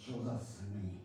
受到使命，